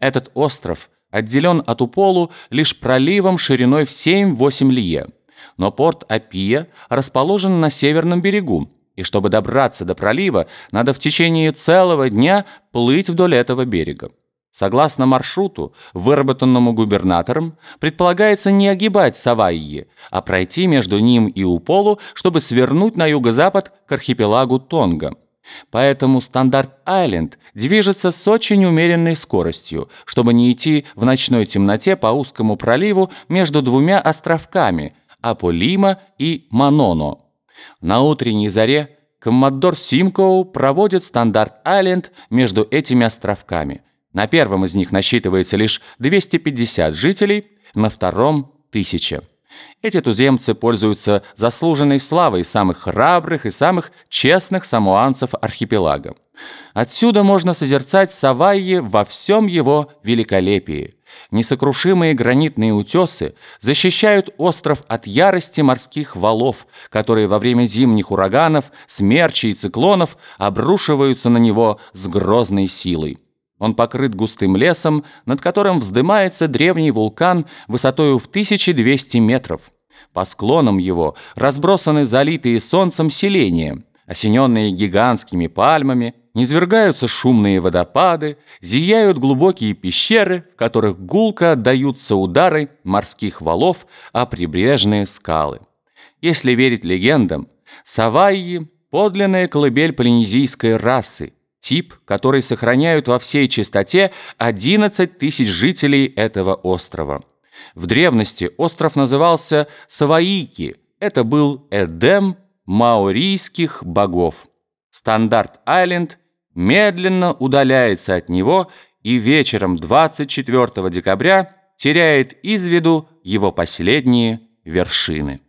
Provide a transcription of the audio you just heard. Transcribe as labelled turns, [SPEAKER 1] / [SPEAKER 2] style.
[SPEAKER 1] Этот остров отделен от Уполу лишь проливом шириной в 7-8 лье. Но порт Апия расположен на северном берегу, и чтобы добраться до пролива, надо в течение целого дня плыть вдоль этого берега. Согласно маршруту, выработанному губернатором, предполагается не огибать Савайи, а пройти между ним и Уполу, чтобы свернуть на юго-запад к архипелагу Тонга. Поэтому Стандарт-Айленд движется с очень умеренной скоростью, чтобы не идти в ночной темноте по узкому проливу между двумя островками – Аполима и Маноно. На утренней заре коммодор Симкоу проводит Стандарт-Айленд между этими островками. На первом из них насчитывается лишь 250 жителей, на втором – 1000. Эти туземцы пользуются заслуженной славой самых храбрых и самых честных самуанцев архипелага. Отсюда можно созерцать Савайи во всем его великолепии. Несокрушимые гранитные утесы защищают остров от ярости морских валов, которые во время зимних ураганов, смерчей и циклонов обрушиваются на него с грозной силой. Он покрыт густым лесом, над которым вздымается древний вулкан высотою в 1200 метров. По склонам его разбросаны залитые солнцем селения, осененные гигантскими пальмами, низвергаются шумные водопады, зияют глубокие пещеры, в которых гулко отдаются удары морских валов о прибрежные скалы. Если верить легендам, Савайи – подлинная колыбель полинезийской расы – тип, который сохраняют во всей чистоте 11 тысяч жителей этого острова. В древности остров назывался Саваики. Это был Эдем маорийских богов. Стандарт-Айленд медленно удаляется от него и вечером 24 декабря теряет из виду его последние вершины.